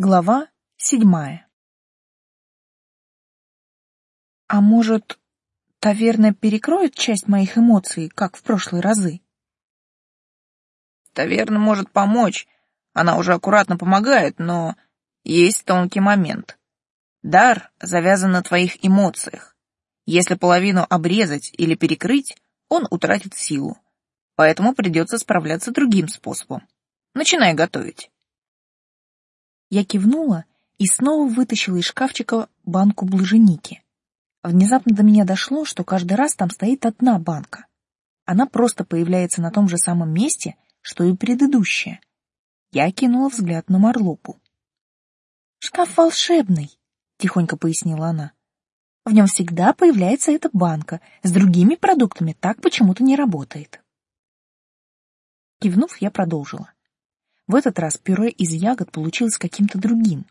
Глава седьмая. А может, таверна перекроет часть моих эмоций, как в прошлые разы? Таверна может помочь. Она уже аккуратно помогает, но есть тонкий момент. Дар завязан на твоих эмоциях. Если половину обрезать или перекрыть, он утратит силу. Поэтому придется справляться другим способом. Начинай готовить. Я кивнула и снова вытащила из шкафчика банку блаженики. Внезапно до меня дошло, что каждый раз там стоит одна банка. Она просто появляется на том же самом месте, что и предыдущая. Я кинула взгляд на Марлопу. «Шкаф волшебный», — тихонько пояснила она. «В нем всегда появляется эта банка, с другими продуктами так почему-то не работает». Кивнув, я продолжила. В этот раз пюре из ягод получилось каким-то другим.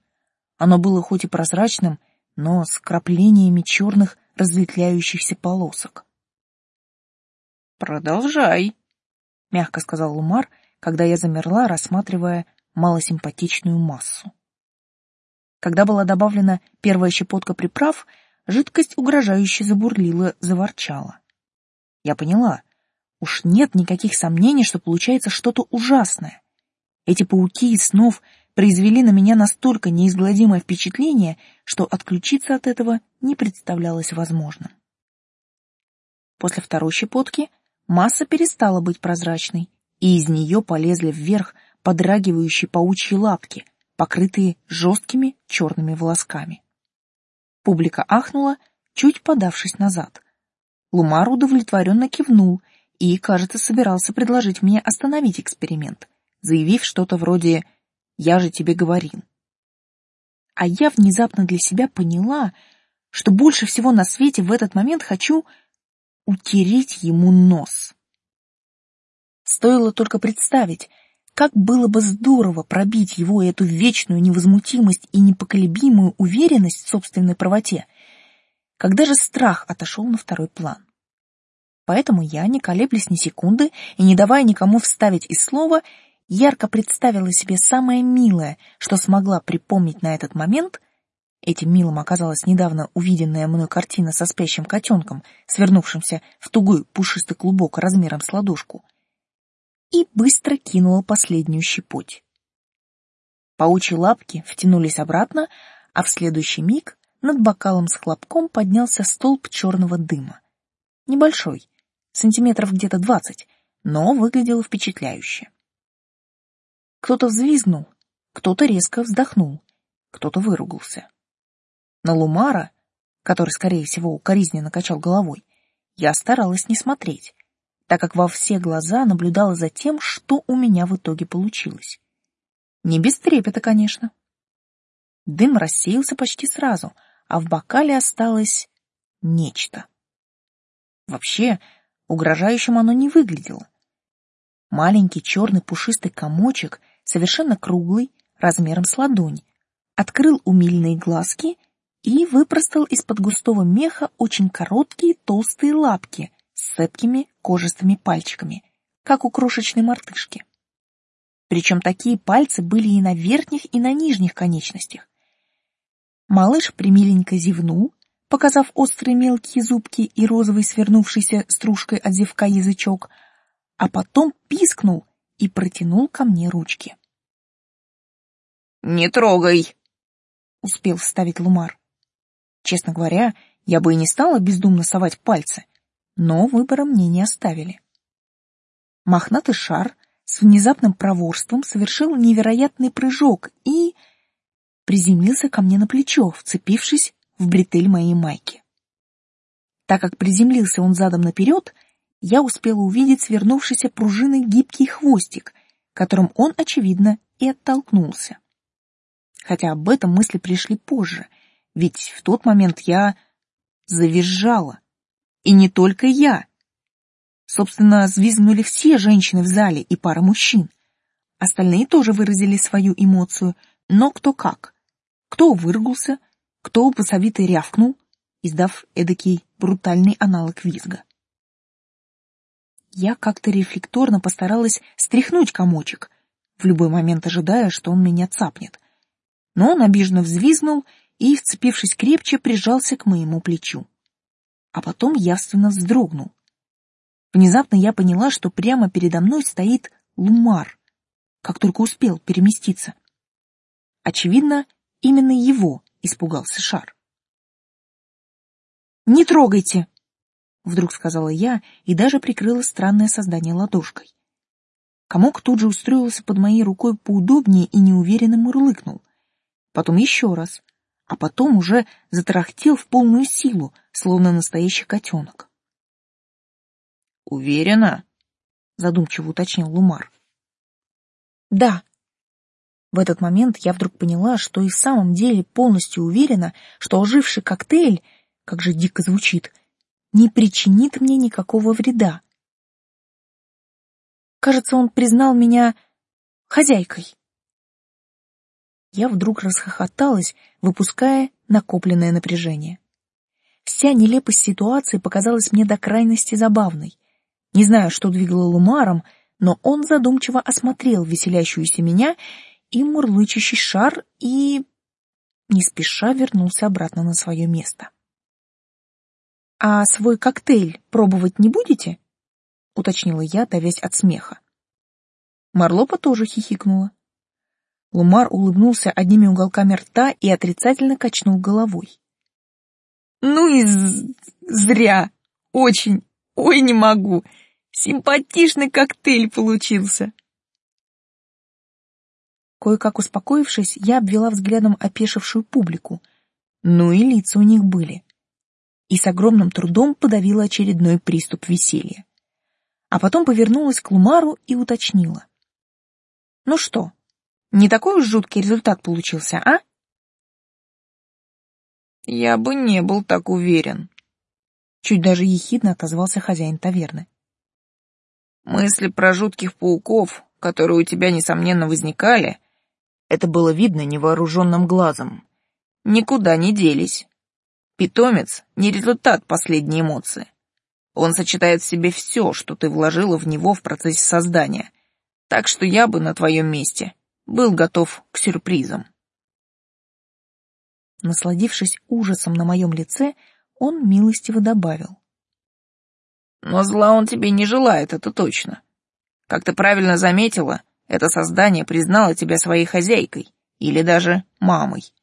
Оно было хоть и прозрачным, но с краплениями черных разветвляющихся полосок. «Продолжай», — мягко сказал Лумар, когда я замерла, рассматривая малосимпатичную массу. Когда была добавлена первая щепотка приправ, жидкость угрожающе забурлила, заворчала. Я поняла, уж нет никаких сомнений, что получается что-то ужасное. Эти пауки из снов произвели на меня настолько неизгладимое впечатление, что отключиться от этого не представлялось возможным. После второй щепотки масса перестала быть прозрачной, и из нее полезли вверх подрагивающие паучьи лапки, покрытые жесткими черными волосками. Публика ахнула, чуть подавшись назад. Лумар удовлетворенно кивнул и, кажется, собирался предложить мне остановить эксперимент — заявив что-то вроде «я же тебе говорил». А я внезапно для себя поняла, что больше всего на свете в этот момент хочу утереть ему нос. Стоило только представить, как было бы здорово пробить его эту вечную невозмутимость и непоколебимую уверенность в собственной правоте, когда же страх отошел на второй план. Поэтому я, не колеблясь ни секунды и не давая никому вставить и слова, ярко представила себе самое милое, что смогла припомнить на этот момент. Этим милым оказалась недавно увиденная мной картина со спящим котенком, свернувшимся в тугой пушистый клубок размером с ладошку, и быстро кинула последнюю щепоть. Паучьи лапки втянулись обратно, а в следующий миг над бокалом с хлопком поднялся столб черного дыма. Небольшой, сантиметров где-то двадцать, но выглядел впечатляюще. Кто-то взвизгнул, кто-то резко вздохнул, кто-то выругался. На Лумара, который, скорее всего, укоризненно качал головой, я старалась не смотреть, так как во все глаза наблюдала за тем, что у меня в итоге получилось. Не без трепета, конечно. Дым рассеялся почти сразу, а в бокале осталось нечто. Вообще, угрожающим оно не выглядело. Маленький черный пушистый комочек, совершенно круглый, размером с ладонь, открыл умильные глазки и выпростал из-под густого меха очень короткие толстые лапки с цепкими кожистыми пальчиками, как у крошечной мартышки. Причем такие пальцы были и на верхних, и на нижних конечностях. Малыш примиленько зевнул, показав острые мелкие зубки и розовый свернувшийся стружкой от зевка язычок — а потом пискнул и протянул ко мне ручки. «Не трогай!» — успел вставить Лумар. Честно говоря, я бы и не стала бездумно совать пальцы, но выбора мне не оставили. Мохнатый шар с внезапным проворством совершил невероятный прыжок и приземлился ко мне на плечо, вцепившись в бретель моей майки. Так как приземлился он задом наперед, я успела увидеть свернувшийся пружиной гибкий хвостик, которым он, очевидно, и оттолкнулся. Хотя об этом мысли пришли позже, ведь в тот момент я завизжала. И не только я. Собственно, звизгнули все женщины в зале и пара мужчин. Остальные тоже выразили свою эмоцию, но кто как. Кто выругался, кто басовито рявкнул, издав эдакий брутальный аналог визга. Я как-то рефлекторно постаралась стряхнуть комочек, в любой момент ожидая, что он меня цапнет. но он обиженно взвизгнул и, вцепившись крепче, прижался к моему плечу. А потом явственно вздрогнул. Внезапно я поняла, что прямо передо мной стоит Лумар, как только успел переместиться. Очевидно, именно его испугался шар. «Не трогайте!» — вдруг сказала я и даже прикрыла странное создание ладошкой. Комок тут же устроился под моей рукой поудобнее и неуверенно мурлыкнул. Потом еще раз, а потом уже затарахтел в полную силу, словно настоящий котенок. «Уверена?» — задумчиво уточнил Лумар. «Да». В этот момент я вдруг поняла, что и в самом деле полностью уверена, что оживший коктейль, как же дико звучит, не причинит мне никакого вреда. Кажется, он признал меня хозяйкой. Я вдруг расхохоталась, выпуская накопленное напряжение. Вся нелепость ситуации показалась мне до крайности забавной. Не знаю, что двигало Лумаром, но он задумчиво осмотрел веселящуюся меня и мурлычущий шар и... не спеша вернулся обратно на свое место. «А свой коктейль пробовать не будете?» — уточнила я, давясь от смеха. Марлопа тоже хихикнула. Лумар улыбнулся одними уголками рта и отрицательно качнул головой. «Ну и зря! Очень! Ой, не могу! Симпатичный коктейль получился!» Кое-как успокоившись, я обвела взглядом опешившую публику. Ну и лица у них были и с огромным трудом подавила очередной приступ веселья. А потом повернулась к Лумару и уточнила. «Ну что, не такой уж жуткий результат получился, а?» «Я бы не был так уверен», — чуть даже ехидно отозвался хозяин таверны. «Мысли про жутких пауков, которые у тебя, несомненно, возникали, это было видно невооруженным глазом, никуда не делись. Питомец — не результат последней эмоции. Он сочетает в себе все, что ты вложила в него в процессе создания. Так что я бы на твоем месте был готов к сюрпризам. Насладившись ужасом на моем лице, он милостиво добавил. Но зла он тебе не желает, это точно. Как ты правильно заметила, это создание признало тебя своей хозяйкой или даже мамой.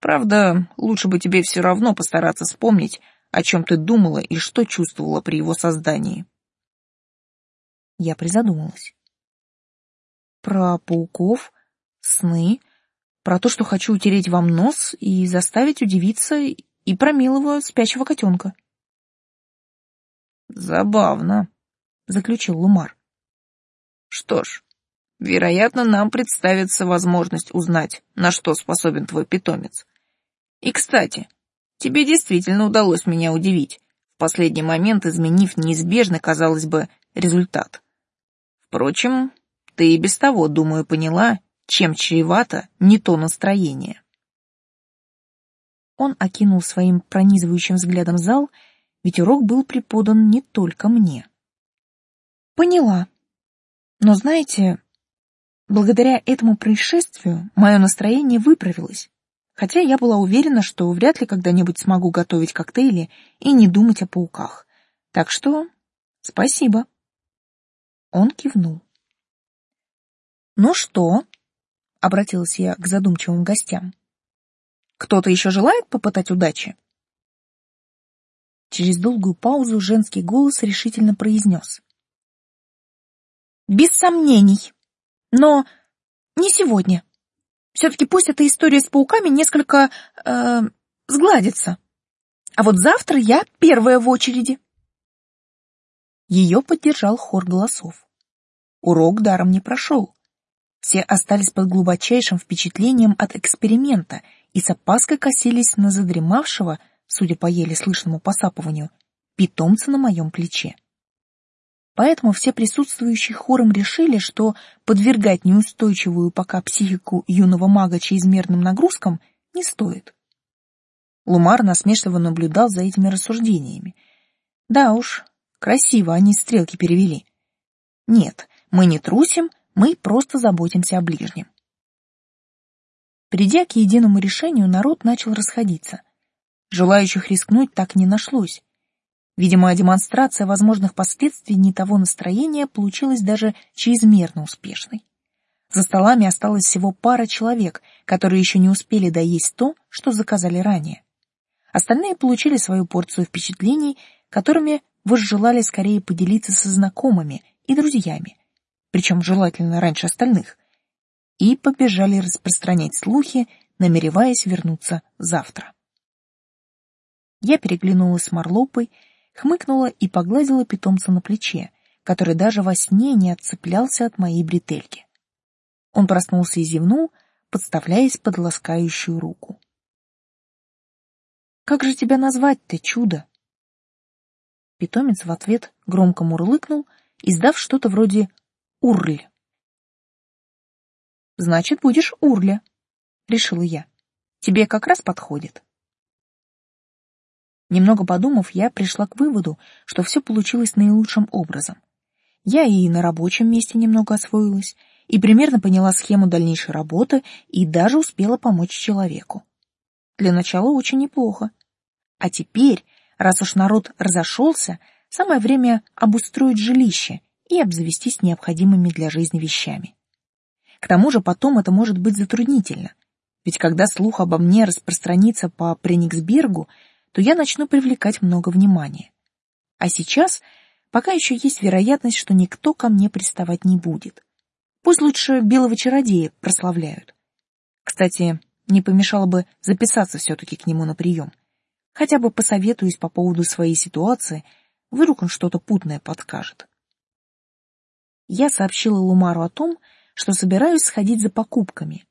Правда, лучше бы тебе все равно постараться вспомнить, о чем ты думала и что чувствовала при его создании. Я призадумалась. Про пауков, сны, про то, что хочу утереть вам нос и заставить удивиться, и про милого спящего котенка. Забавно, заключил Лумар. Что ж, вероятно, нам представится возможность узнать, на что способен твой питомец. И, кстати, тебе действительно удалось меня удивить, в последний момент изменив неизбежный, казалось бы, результат. Впрочем, ты и без того, думаю, поняла, чем чревато не то настроение. Он окинул своим пронизывающим взглядом зал, ведь урок был преподан не только мне. Поняла. Но знаете, благодаря этому происшествию мое настроение выправилось хотя я была уверена, что вряд ли когда-нибудь смогу готовить коктейли и не думать о пауках. Так что спасибо. Он кивнул. «Ну что?» — обратилась я к задумчивым гостям. «Кто-то еще желает попытать удачи?» Через долгую паузу женский голос решительно произнес. «Без сомнений. Но не сегодня». Все-таки пусть эта история с пауками несколько э, сгладится. А вот завтра я первая в очереди. Ее поддержал хор голосов. Урок даром не прошел. Все остались под глубочайшим впечатлением от эксперимента и с опаской косились на задремавшего, судя по еле слышному посапыванию, питомца на моем плече. Поэтому все присутствующие хором решили, что подвергать неустойчивую пока психику юного мага чрезмерным нагрузкам не стоит. Лумар насмешливо наблюдал за этими рассуждениями. Да уж, красиво они стрелки перевели. Нет, мы не трусим, мы просто заботимся о ближнем. Придя к единому решению, народ начал расходиться. Желающих рискнуть так не нашлось. Видимо, демонстрация возможных последствий не того настроения получилась даже чрезмерно успешной. За столами осталось всего пара человек, которые еще не успели доесть то, что заказали ранее. Остальные получили свою порцию впечатлений, которыми возжелали скорее поделиться со знакомыми и друзьями, причем желательно раньше остальных, и побежали распространять слухи, намереваясь вернуться завтра. Я переглянулась с Марлопой, хмыкнула и погладила питомца на плече, который даже во сне не отцеплялся от моей бретельки. Он проснулся и зевнул, подставляясь под ласкающую руку. «Как же тебя назвать-то, чудо?» Питомец в ответ громко мурлыкнул, издав что-то вроде «Урль». «Значит, будешь Урля», — решила я. «Тебе как раз подходит». Немного подумав, я пришла к выводу, что все получилось наилучшим образом. Я и на рабочем месте немного освоилась, и примерно поняла схему дальнейшей работы, и даже успела помочь человеку. Для начала очень неплохо. А теперь, раз уж народ разошелся, самое время обустроить жилище и обзавестись необходимыми для жизни вещами. К тому же потом это может быть затруднительно, ведь когда слух обо мне распространится по Прениксбергу, то я начну привлекать много внимания. А сейчас пока еще есть вероятность, что никто ко мне приставать не будет. Пусть лучше белого чародея прославляют. Кстати, не помешало бы записаться все-таки к нему на прием. Хотя бы посоветуюсь по поводу своей ситуации, вдруг он что-то путное подскажет. Я сообщила Лумару о том, что собираюсь сходить за покупками.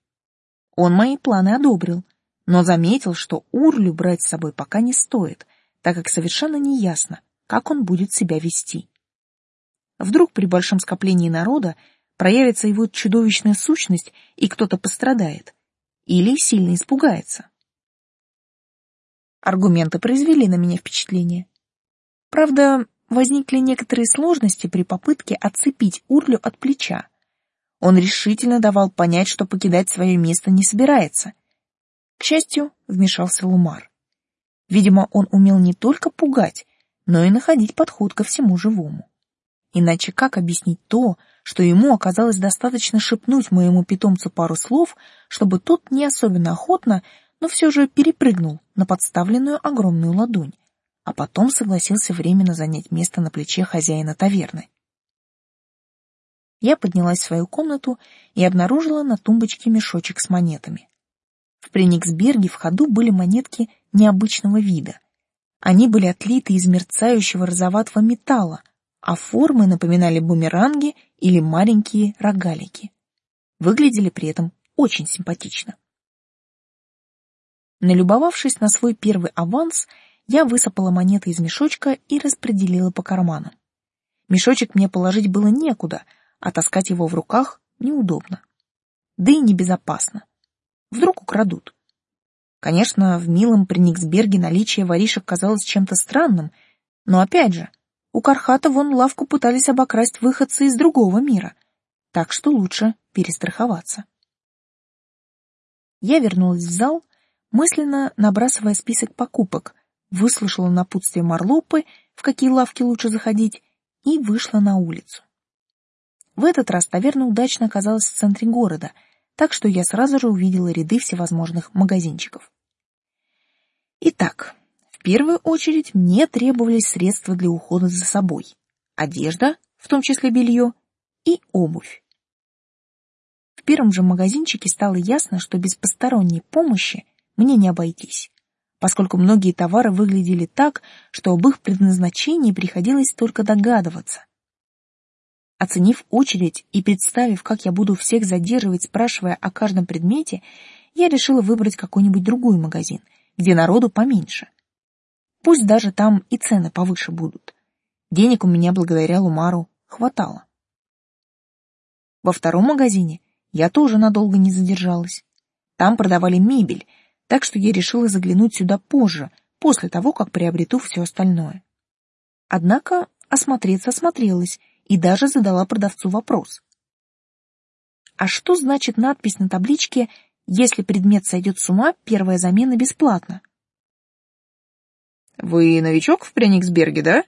Он мои планы одобрил — но заметил, что Урлю брать с собой пока не стоит, так как совершенно неясно, как он будет себя вести. Вдруг при большом скоплении народа проявится его чудовищная сущность, и кто-то пострадает, или сильно испугается. Аргументы произвели на меня впечатление. Правда, возникли некоторые сложности при попытке отцепить Урлю от плеча. Он решительно давал понять, что покидать свое место не собирается — к счастью, вмешался Лумар. Видимо, он умел не только пугать, но и находить подход ко всему живому. Иначе как объяснить то, что ему оказалось достаточно шепнуть моему питомцу пару слов, чтобы тот не особенно охотно, но все же перепрыгнул на подставленную огромную ладонь, а потом согласился временно занять место на плече хозяина таверны. Я поднялась в свою комнату и обнаружила на тумбочке мешочек с монетами. В Прениксберге в ходу были монетки необычного вида. Они были отлиты из мерцающего розоватого металла, а формы напоминали бумеранги или маленькие рогалики. Выглядели при этом очень симпатично. Налюбовавшись на свой первый аванс, я высыпала монеты из мешочка и распределила по карманам. Мешочек мне положить было некуда, а таскать его в руках неудобно. Да и небезопасно. Вдруг украдут. Конечно, в милом Прениксберге наличие воришек казалось чем-то странным, но опять же, у Кархата вон лавку пытались обокрасть выходцы из другого мира, так что лучше перестраховаться. Я вернулась в зал, мысленно набрасывая список покупок, выслушала напутствие Марлопы, в какие лавки лучше заходить, и вышла на улицу. В этот раз таверна удачно оказалась в центре города — так что я сразу же увидела ряды всевозможных магазинчиков. Итак, в первую очередь мне требовались средства для ухода за собой, одежда, в том числе белье, и обувь. В первом же магазинчике стало ясно, что без посторонней помощи мне не обойтись, поскольку многие товары выглядели так, что об их предназначении приходилось только догадываться. Оценив очередь и представив, как я буду всех задерживать, спрашивая о каждом предмете, я решила выбрать какой-нибудь другой магазин, где народу поменьше. Пусть даже там и цены повыше будут. Денег у меня благодаря Лумару хватало. Во втором магазине я тоже надолго не задержалась. Там продавали мебель, так что я решила заглянуть сюда позже, после того, как приобрету все остальное. Однако осмотреться осмотрелась и даже задала продавцу вопрос. А что значит надпись на табличке Если предмет сойдет с ума, первая замена бесплатна. Вы новичок в Прениксберге, да?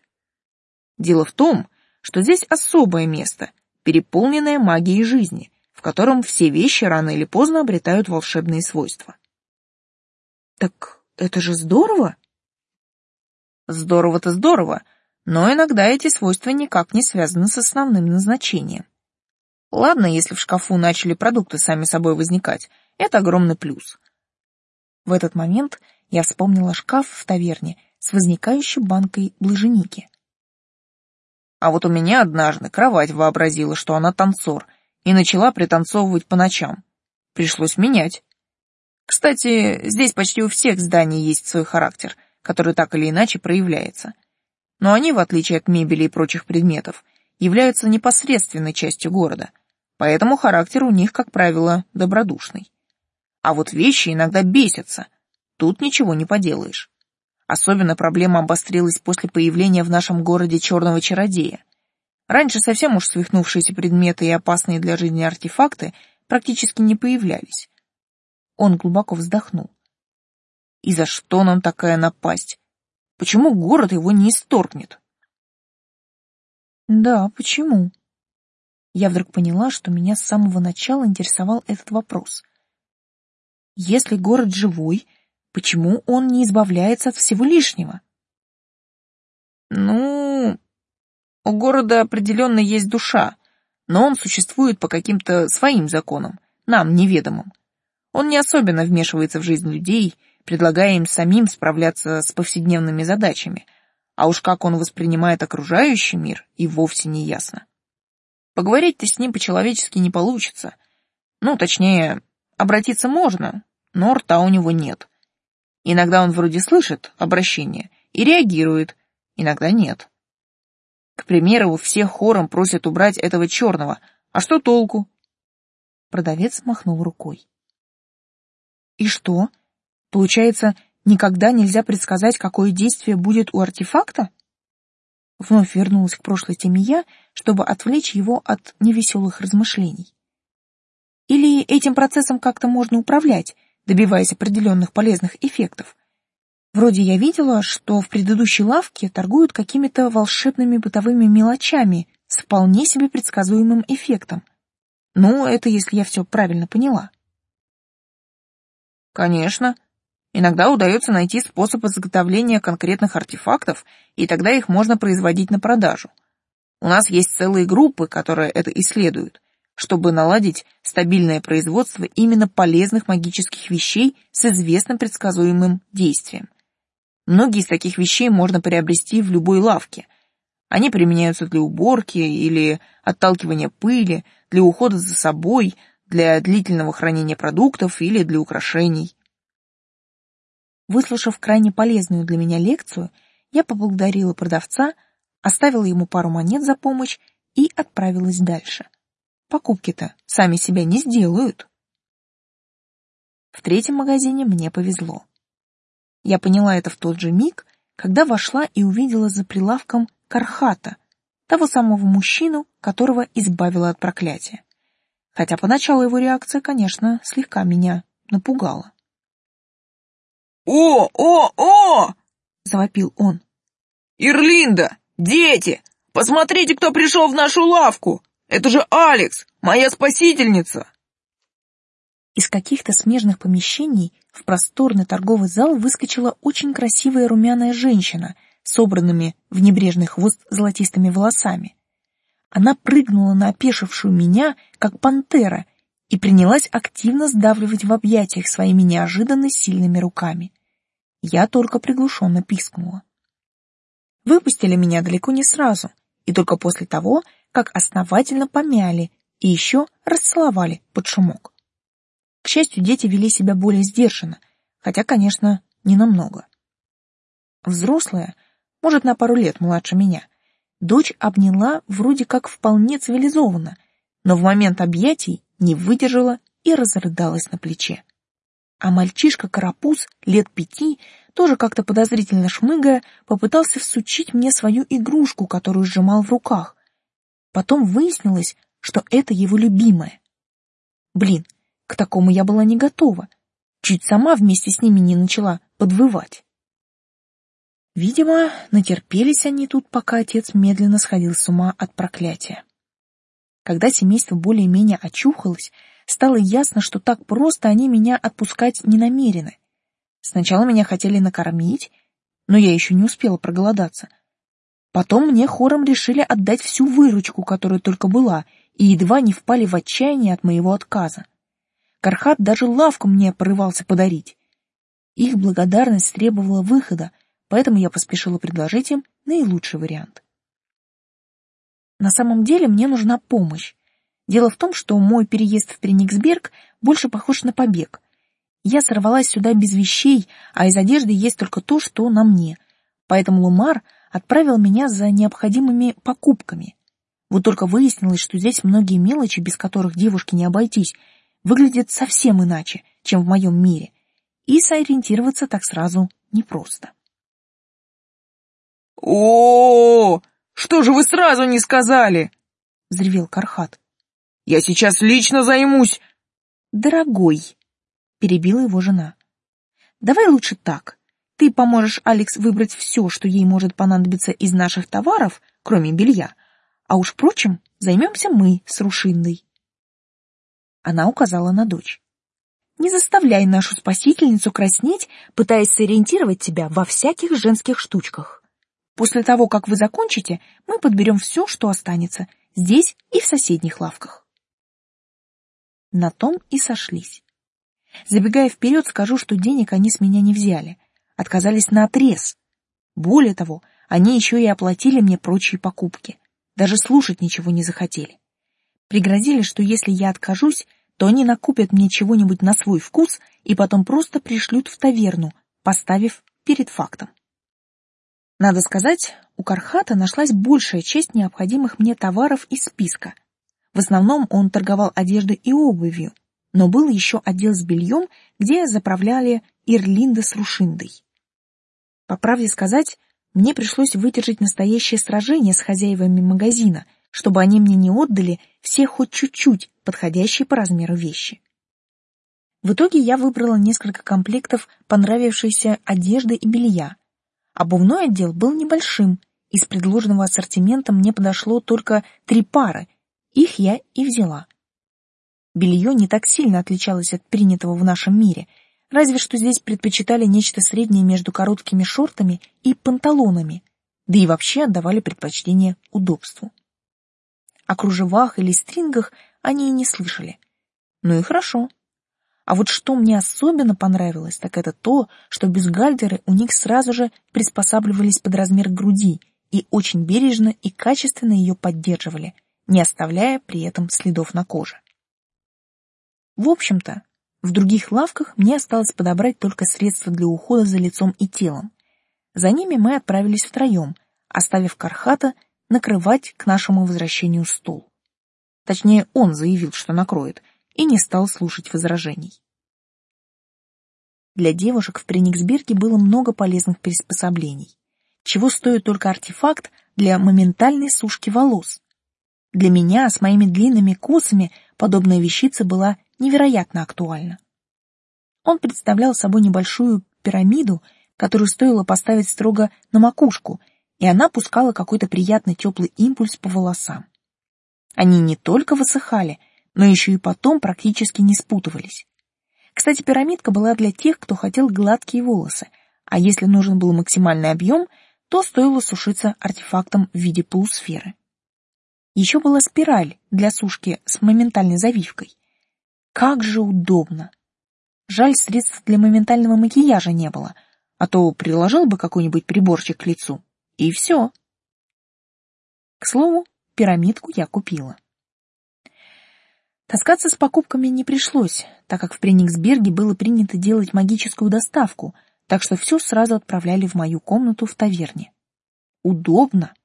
Дело в том, что здесь особое место, переполненное магией жизни, в котором все вещи рано или поздно обретают волшебные свойства. Так это же здорово! Здорово-то здорово, но иногда эти свойства никак не связаны с основным назначением. Ладно, если в шкафу начали продукты сами собой возникать, это огромный плюс. В этот момент я вспомнила шкаф в таверне с возникающей банкой блаженики. А вот у меня однажды кровать вообразила, что она танцор, и начала пританцовывать по ночам. Пришлось менять. Кстати, здесь почти у всех зданий есть свой характер, который так или иначе проявляется. Но они, в отличие от мебели и прочих предметов, являются непосредственной частью города, поэтому характер у них, как правило, добродушный. А вот вещи иногда бесятся, тут ничего не поделаешь. Особенно проблема обострилась после появления в нашем городе черного чародея. Раньше совсем уж свихнувшиеся предметы и опасные для жизни артефакты практически не появлялись. Он глубоко вздохнул. И за что нам такая напасть? Почему город его не исторгнет? Да, почему? Я вдруг поняла, что меня с самого начала интересовал этот вопрос. Если город живой, почему он не избавляется от всего лишнего? Ну, у города определенно есть душа, но он существует по каким-то своим законам, нам неведомым. Он не особенно вмешивается в жизнь людей, предлагая им самим справляться с повседневными задачами, а уж как он воспринимает окружающий мир, и вовсе не ясно. Поговорить-то с ним по-человечески не получится. Ну, точнее, обратиться можно, но рта у него нет. Иногда он вроде слышит обращение и реагирует, иногда нет. К примеру, все хором просят убрать этого черного, а что толку? Продавец махнул рукой. И что? Получается, никогда нельзя предсказать, какое действие будет у артефакта? Вновь вернулась к прошлой теме я, чтобы отвлечь его от невеселых размышлений. Или этим процессом как-то можно управлять, добиваясь определенных полезных эффектов? Вроде я видела, что в предыдущей лавке торгуют какими-то волшебными бытовыми мелочами с вполне себе предсказуемым эффектом. Ну, это если я все правильно поняла. Конечно. Иногда удается найти способ изготовления конкретных артефактов, и тогда их можно производить на продажу. У нас есть целые группы, которые это исследуют, чтобы наладить стабильное производство именно полезных магических вещей с известным предсказуемым действием. Многие из таких вещей можно приобрести в любой лавке. Они применяются для уборки или отталкивания пыли, для ухода за собой, для длительного хранения продуктов или для украшений. Выслушав крайне полезную для меня лекцию, я поблагодарила продавца, оставила ему пару монет за помощь и отправилась дальше. Покупки-то сами себя не сделают. В третьем магазине мне повезло. Я поняла это в тот же миг, когда вошла и увидела за прилавком Кархата, того самого мужчину, которого избавила от проклятия хотя поначалу его реакция, конечно, слегка меня напугала. «О, о, о!» — завопил он. «Ирлинда! Дети! Посмотрите, кто пришел в нашу лавку! Это же Алекс, моя спасительница!» Из каких-то смежных помещений в просторный торговый зал выскочила очень красивая румяная женщина, собранными в небрежный хвост золотистыми волосами. Она прыгнула на опешившую меня, как пантера, и принялась активно сдавливать в объятиях своими неожиданно сильными руками. Я только приглушенно пискнула. Выпустили меня далеко не сразу, и только после того, как основательно помяли и еще расцеловали под шумок. К счастью, дети вели себя более сдержанно, хотя, конечно, не намного. Взрослая, может, на пару лет младше меня, дочь обняла вроде как вполне цивилизованно, но в момент объятий не выдержала и разрыдалась на плече. А мальчишка-карапуз лет пяти, тоже как-то подозрительно шмыгая, попытался всучить мне свою игрушку, которую сжимал в руках. Потом выяснилось, что это его любимая. Блин, К такому я была не готова. Чуть сама вместе с ними не начала подвывать. Видимо, натерпелись они тут, пока отец медленно сходил с ума от проклятия. Когда семейство более-менее очухалось, стало ясно, что так просто они меня отпускать не намерены. Сначала меня хотели накормить, но я еще не успела проголодаться. Потом мне хором решили отдать всю выручку, которая только была, и едва не впали в отчаяние от моего отказа. Кархат даже лавку мне порывался подарить. Их благодарность требовала выхода, поэтому я поспешила предложить им наилучший вариант. На самом деле мне нужна помощь. Дело в том, что мой переезд в Прениксберг больше похож на побег. Я сорвалась сюда без вещей, а из одежды есть только то, что на мне. Поэтому Лумар отправил меня за необходимыми покупками. Вот только выяснилось, что здесь многие мелочи, без которых девушке не обойтись, выглядят совсем иначе, чем в моем мире, и сориентироваться так сразу непросто. О, -о, -о, что же вы сразу не сказали? взревел Кархат. Я сейчас лично займусь. Дорогой, перебила его жена. Давай лучше так. Ты поможешь Алекс выбрать все, что ей может понадобиться из наших товаров, кроме белья, а уж впрочем, займемся мы с Рушинной. Она указала на дочь. Не заставляй нашу спасительницу краснеть, пытаясь сориентировать тебя во всяких женских штучках. После того, как вы закончите, мы подберем все, что останется, здесь и в соседних лавках. На том и сошлись. Забегая вперед, скажу, что денег они с меня не взяли, отказались на отрез. Более того, они еще и оплатили мне прочие покупки, даже слушать ничего не захотели. Пригрозили, что если я откажусь, то они накупят мне чего-нибудь на свой вкус и потом просто пришлют в таверну, поставив перед фактом. Надо сказать, у Кархата нашлась большая часть необходимых мне товаров из списка. В основном он торговал одеждой и обувью, но был еще отдел с бельем, где заправляли Ирлинда с Рушиндой. По правде сказать, мне пришлось выдержать настоящее сражение с хозяевами магазина, чтобы они мне не отдали все хоть чуть-чуть подходящие по размеру вещи. В итоге я выбрала несколько комплектов понравившейся одежды и белья. Обувной отдел был небольшим, из предложенного ассортимента мне подошло только три пары, их я и взяла. Белье не так сильно отличалось от принятого в нашем мире, разве что здесь предпочитали нечто среднее между короткими шортами и панталонами, да и вообще отдавали предпочтение удобству. О кружевах или стрингах они и не слышали. Ну и хорошо. А вот что мне особенно понравилось, так это то, что бюстгальтеры у них сразу же приспосабливались под размер груди и очень бережно и качественно ее поддерживали, не оставляя при этом следов на коже. В общем-то, в других лавках мне осталось подобрать только средства для ухода за лицом и телом. За ними мы отправились втроем, оставив Кархата накрывать к нашему возвращению стол. Точнее, он заявил, что накроет, и не стал слушать возражений. Для девушек в Прениксберге было много полезных приспособлений, чего стоит только артефакт для моментальной сушки волос. Для меня с моими длинными косами подобная вещица была невероятно актуальна. Он представлял собой небольшую пирамиду, которую стоило поставить строго на макушку, и она пускала какой-то приятный теплый импульс по волосам. Они не только высыхали, но еще и потом практически не спутывались. Кстати, пирамидка была для тех, кто хотел гладкие волосы, а если нужен был максимальный объем, то стоило сушиться артефактом в виде полусферы. Еще была спираль для сушки с моментальной завивкой. Как же удобно! Жаль, средств для моментального макияжа не было, а то приложил бы какой-нибудь приборчик к лицу, и все. К слову, пирамидку я купила. Таскаться с покупками не пришлось, так как в Прениксберге было принято делать магическую доставку, так что все сразу отправляли в мою комнату в таверне. Удобно.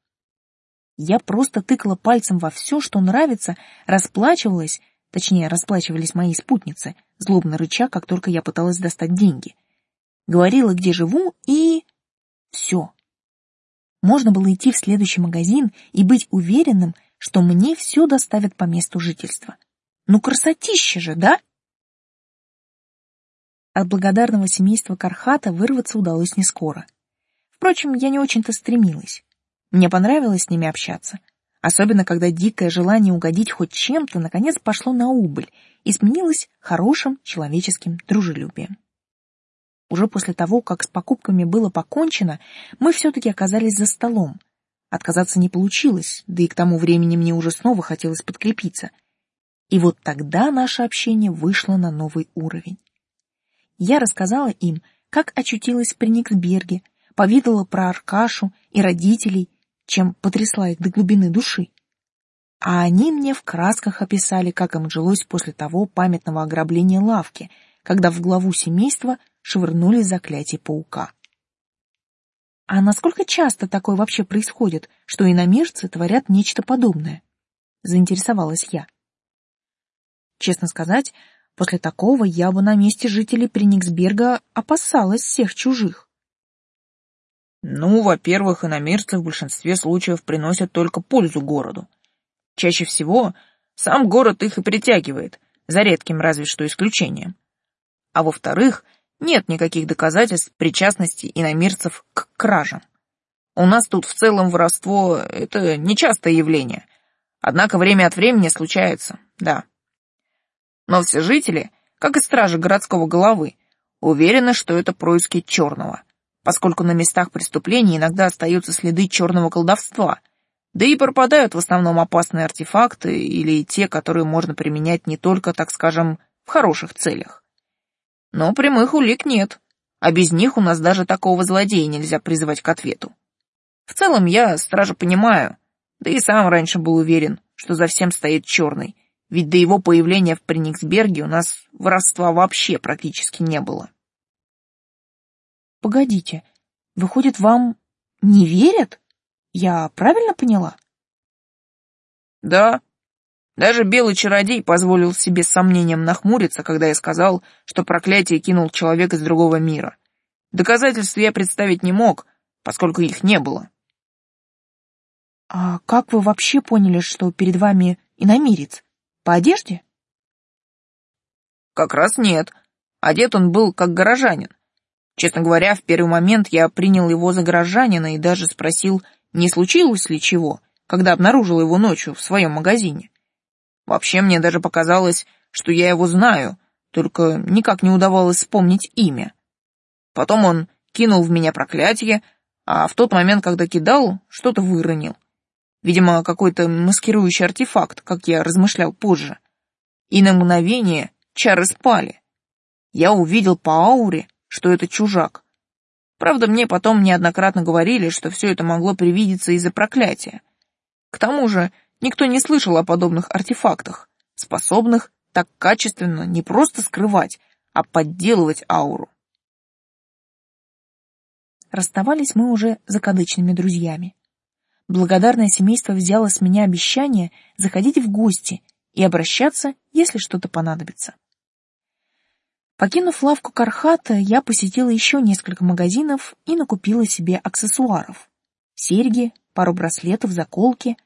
Я просто тыкала пальцем во все, что нравится, расплачивалась, точнее, расплачивались мои спутницы, злобно рыча, как только я пыталась достать деньги. Говорила, где живу, и... все. Можно было идти в следующий магазин и быть уверенным, что мне все доставят по месту жительства. Ну, красотища же, да? От благодарного семейства Кархата вырваться удалось не скоро. Впрочем, я не очень-то стремилась. Мне понравилось с ними общаться, особенно когда дикое желание угодить хоть чем-то наконец пошло на убыль и сменилось хорошим человеческим дружелюбием. Уже после того, как с покупками было покончено, мы все-таки оказались за столом. Отказаться не получилось, да и к тому времени мне уже снова хотелось подкрепиться. И вот тогда наше общение вышло на новый уровень. Я рассказала им, как очутилась в Прениксберге, повидала про Аркашу и родителей, чем потрясла их до глубины души. А они мне в красках описали, как им жилось после того памятного ограбления лавки, когда в главу семейства швырнули заклятие паука. А насколько часто такое вообще происходит, что иномирцы творят нечто подобное? Заинтересовалась я. Честно сказать, после такого я бы на месте жителей Прениксберга опасалась всех чужих. Ну, во-первых, иномирцы в большинстве случаев приносят только пользу городу. Чаще всего сам город их и притягивает, за редким разве что исключением. А во-вторых, нет никаких доказательств причастности иномирцев к кражам. У нас тут в целом воровство — это нечастое явление. Однако время от времени случается, да. Но все жители, как и стражи городского головы, уверены, что это происки черного — поскольку на местах преступлений иногда остаются следы черного колдовства, да и пропадают в основном опасные артефакты или те, которые можно применять не только, так скажем, в хороших целях. Но прямых улик нет, а без них у нас даже такого злодея нельзя призывать к ответу. В целом я стража понимаю, да и сам раньше был уверен, что за всем стоит черный, ведь до его появления в Прениксберге у нас воровства вообще практически не было. Погодите, выходит, вам не верят? Я правильно поняла? Да. Даже белый чародей позволил себе с сомнением нахмуриться, когда я сказал, что проклятие кинул человек из другого мира. Доказательств я представить не мог, поскольку их не было. А как вы вообще поняли, что перед вами иномирец? По одежде? Как раз нет. Одет он был как горожанин. Честно говоря, в первый момент я принял его за горожанина и даже спросил, не случилось ли чего, когда обнаружил его ночью в своем магазине. Вообще мне даже показалось, что я его знаю, только никак не удавалось вспомнить имя. Потом он кинул в меня проклятие, а в тот момент, когда кидал, что-то выронил. Видимо, какой-то маскирующий артефакт, как я размышлял позже. И на мгновение чары спали. Я увидел по ауре, что это чужак. Правда, мне потом неоднократно говорили, что все это могло привидеться из-за проклятия. К тому же, никто не слышал о подобных артефактах, способных так качественно не просто скрывать, а подделывать ауру. Расставались мы уже закадычными друзьями. Благодарное семейство взяло с меня обещание заходить в гости и обращаться, если что-то понадобится. Покинув лавку Кархата, я посетила еще несколько магазинов и накупила себе аксессуаров. Серьги, пару браслетов, заколки.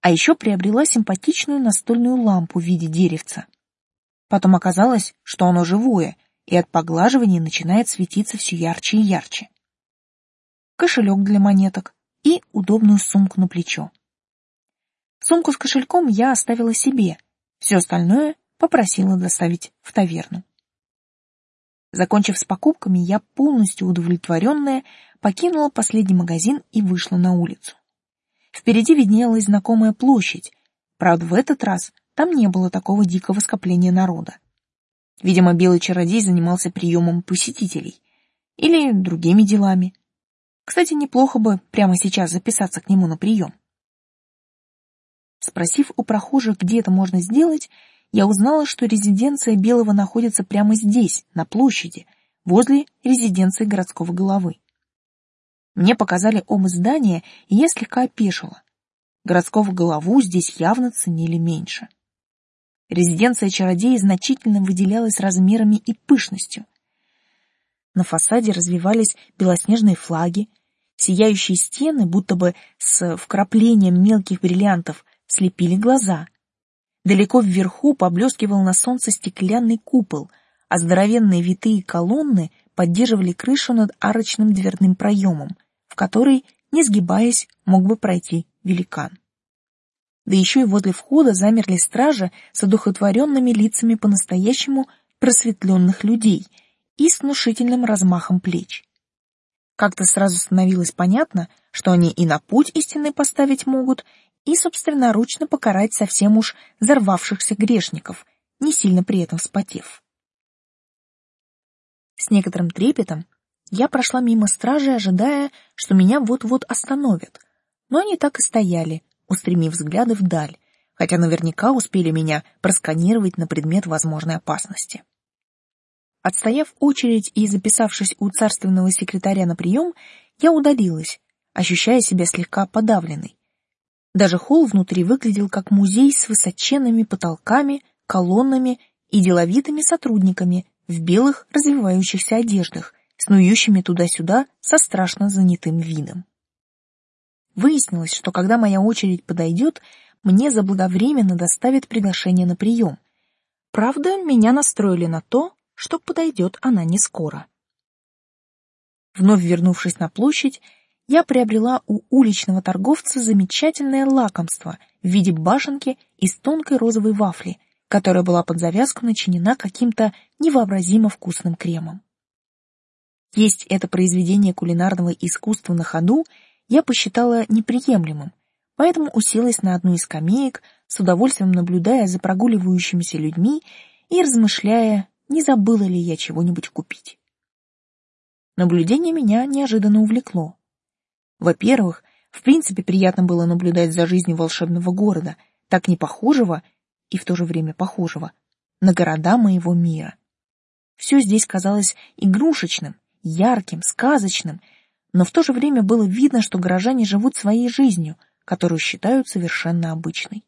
А еще приобрела симпатичную настольную лампу в виде деревца. Потом оказалось, что оно живое, и от поглаживания начинает светиться все ярче и ярче. Кошелек для монеток и удобную сумку на плечо. Сумку с кошельком я оставила себе, все остальное попросила доставить в таверну. Закончив с покупками, я полностью удовлетворенная покинула последний магазин и вышла на улицу. Впереди виднелась знакомая площадь, правда, в этот раз там не было такого дикого скопления народа. Видимо, белый чародей занимался приемом посетителей или другими делами. Кстати, неплохо бы прямо сейчас записаться к нему на прием. Спросив у прохожих, где это можно сделать, я узнала, что резиденция Белого находится прямо здесь, на площади, возле резиденции городского головы. Мне показали оба здания, и я слегка опешила. Городского голову здесь явно ценили меньше. Резиденция чародея значительно выделялась размерами и пышностью. На фасаде развивались белоснежные флаги, сияющие стены, будто бы с вкраплением мелких бриллиантов, слепили глаза — Далеко вверху поблескивал на солнце стеклянный купол, а здоровенные витые колонны поддерживали крышу над арочным дверным проемом, в который, не сгибаясь, мог бы пройти великан. Да еще и возле входа замерли стражи с одухотворенными лицами по-настоящему просветленных людей и с внушительным размахом плеч. Как-то сразу становилось понятно, что они и на путь истины поставить могут, и собственноручно покарать совсем уж взорвавшихся грешников, не сильно при этом вспотев. С некоторым трепетом я прошла мимо стражи, ожидая, что меня вот-вот остановят, но они так и стояли, устремив взгляды вдаль, хотя наверняка успели меня просканировать на предмет возможной опасности. Отстояв очередь и записавшись у царственного секретаря на прием, я удалилась, ощущая себя слегка подавленной. Даже холл внутри выглядел как музей с высоченными потолками, колоннами и деловитыми сотрудниками в белых развивающихся одеждах, снующими туда-сюда со страшно занятым видом. Выяснилось, что когда моя очередь подойдет, мне заблаговременно доставят приглашение на прием. Правда, меня настроили на то, что подойдет она не скоро. Вновь вернувшись на площадь, я приобрела у уличного торговца замечательное лакомство в виде башенки из тонкой розовой вафли, которая была под завязку начинена каким-то невообразимо вкусным кремом. Есть это произведение кулинарного искусства на ходу я посчитала неприемлемым, поэтому уселась на одну из скамеек, с удовольствием наблюдая за прогуливающимися людьми и размышляя, не забыла ли я чего-нибудь купить. Наблюдение меня неожиданно увлекло. Во-первых, в принципе приятно было наблюдать за жизнью волшебного города, так не похожего и в то же время похожего на города моего мира. Все здесь казалось игрушечным, ярким, сказочным — но в то же время было видно, что горожане живут своей жизнью, которую считают совершенно обычной.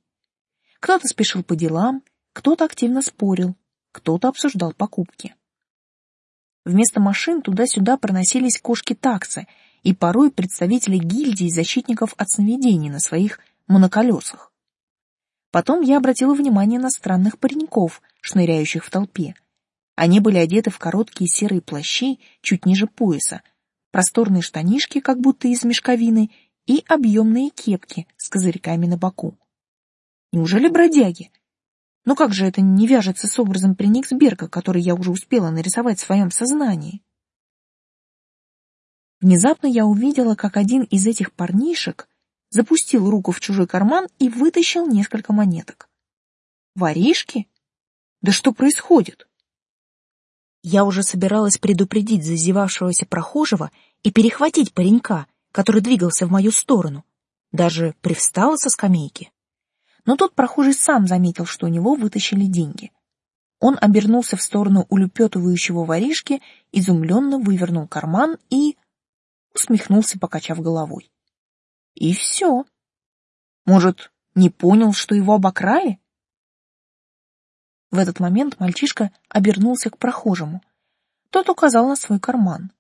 Кто-то спешил по делам, кто-то активно спорил, кто-то обсуждал покупки. Вместо машин туда-сюда проносились кошки-таксы и порой представители гильдии защитников от сновидений на своих моноколесах. Потом я обратила внимание на странных пареньков, шныряющих в толпе. Они были одеты в короткие серые плащи чуть ниже пояса, просторные штанишки, как будто из мешковины, и объемные кепки с козырьками на боку. Неужели бродяги? Но как же это не вяжется с образом Прениксберга, который я уже успела нарисовать в своем сознании? Внезапно я увидела, как один из этих парнишек запустил руку в чужой карман и вытащил несколько монеток. Воришки? Да что происходит? Я уже собиралась предупредить зазевавшегося прохожего и перехватить паренька, который двигался в мою сторону. Даже привстала со скамейки. Но тот прохожий сам заметил, что у него вытащили деньги. Он обернулся в сторону улепетывающего воришки, изумленно вывернул карман и... усмехнулся, покачав головой. И все. Может, не понял, что его обокрали? В этот момент мальчишка обернулся к прохожему. Тот указал на свой карман.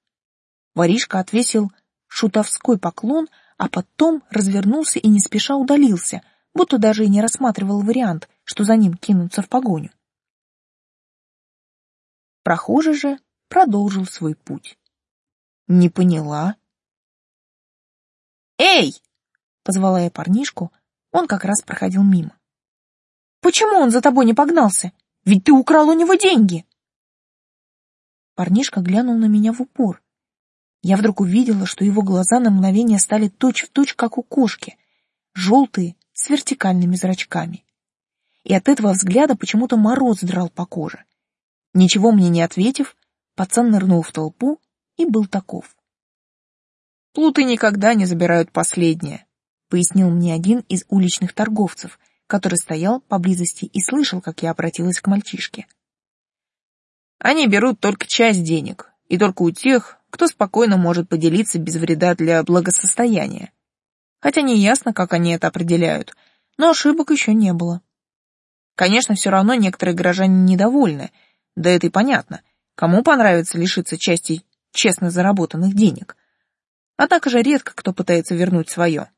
Воришка отвесил шутовской поклон, а потом развернулся и не спеша удалился, будто даже и не рассматривал вариант, что за ним кинуться в погоню. Прохожий же продолжил свой путь. Не поняла. «Эй!» — позвала я парнишку, он как раз проходил мимо. «Почему он за тобой не погнался? Ведь ты украл у него деньги!» Парнишка глянул на меня в упор. Я вдруг увидела, что его глаза на мгновение стали точь-в-точь, точь, как у кошки, желтые, с вертикальными зрачками. И от этого взгляда почему-то мороз драл по коже. Ничего мне не ответив, пацан нырнул в толпу и был таков. «Плуты никогда не забирают последнее», — пояснил мне один из уличных торговцев — который стоял поблизости и слышал, как я обратилась к мальчишке. Они берут только часть денег, и только у тех, кто спокойно может поделиться без вреда для благосостояния. Хотя не ясно, как они это определяют, но ошибок еще не было. Конечно, все равно некоторые горожане недовольны, да это и понятно. Кому понравится лишиться части честно заработанных денег? Однако же редко кто пытается вернуть свое.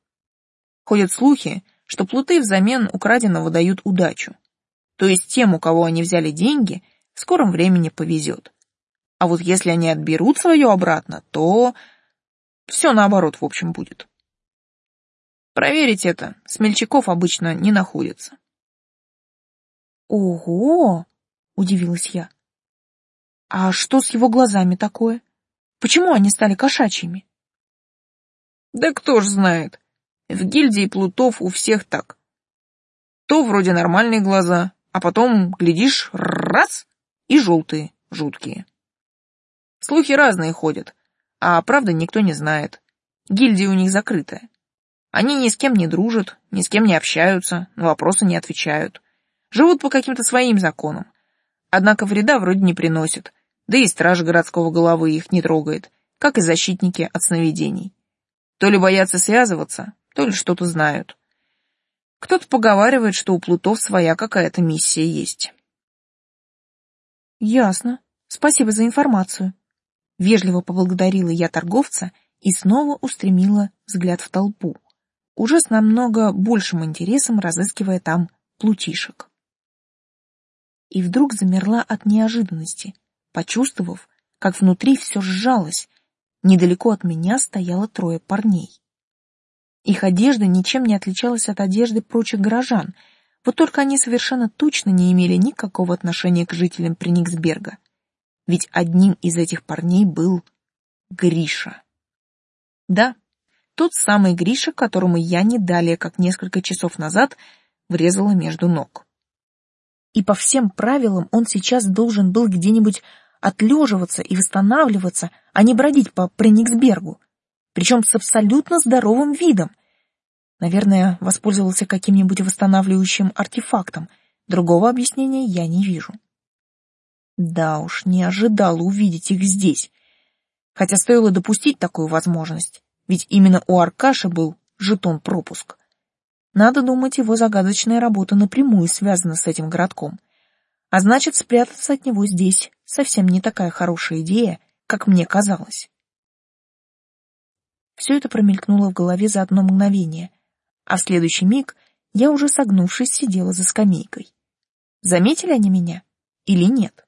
Ходят слухи, что плуты взамен украденного дают удачу. То есть тем, у кого они взяли деньги, В скором времени повезет. А вот если они отберут свое обратно, то все наоборот, в общем, будет. Проверить это смельчаков обычно не находится. Ого, удивилась я. А что с его глазами такое? Почему они стали кошачьими? Да кто ж знает. В гильдии плутов у всех так. То вроде нормальные глаза, а потом, глядишь, раз, и желтые, жуткие. Слухи разные ходят, а правда никто не знает. Гильдия у них закрытая. Они ни с кем не дружат, ни с кем не общаются, на вопросы не отвечают. Живут по каким-то своим законам. Однако вреда вроде не приносят, да и стража городского головы их не трогает, как и защитники от сновидений. То ли боятся связываться, то ли что-то знают. Кто-то поговаривает, что у плутов своя какая-то миссия есть. Ясно. Спасибо за информацию. Вежливо поблагодарила я торговца и снова устремила взгляд в толпу, уже с намного большим интересом разыскивая там плутишек. И вдруг замерла от неожиданности, почувствовав, как внутри все сжалось. Недалеко от меня стояло трое парней. Их одежда ничем не отличалась от одежды прочих горожан, вот только они совершенно точно не имели никакого отношения к жителям Прениксберга ведь одним из этих парней был Гриша. Да, тот самый Гриша, которому я не далее, как несколько часов назад, врезала между ног. И по всем правилам он сейчас должен был где-нибудь отлеживаться и восстанавливаться, а не бродить по Прениксбергу, причем с абсолютно здоровым видом. Наверное, воспользовался каким-нибудь восстанавливающим артефактом, другого объяснения я не вижу. Да уж, не ожидала увидеть их здесь. Хотя стоило допустить такую возможность, ведь именно у Аркаша был жетон-пропуск. Надо думать, его загадочная работа напрямую связана с этим городком. А значит, спрятаться от него здесь совсем не такая хорошая идея, как мне казалось. Все это промелькнуло в голове за одно мгновение, а в следующий миг я уже согнувшись сидела за скамейкой. Заметили они меня или нет?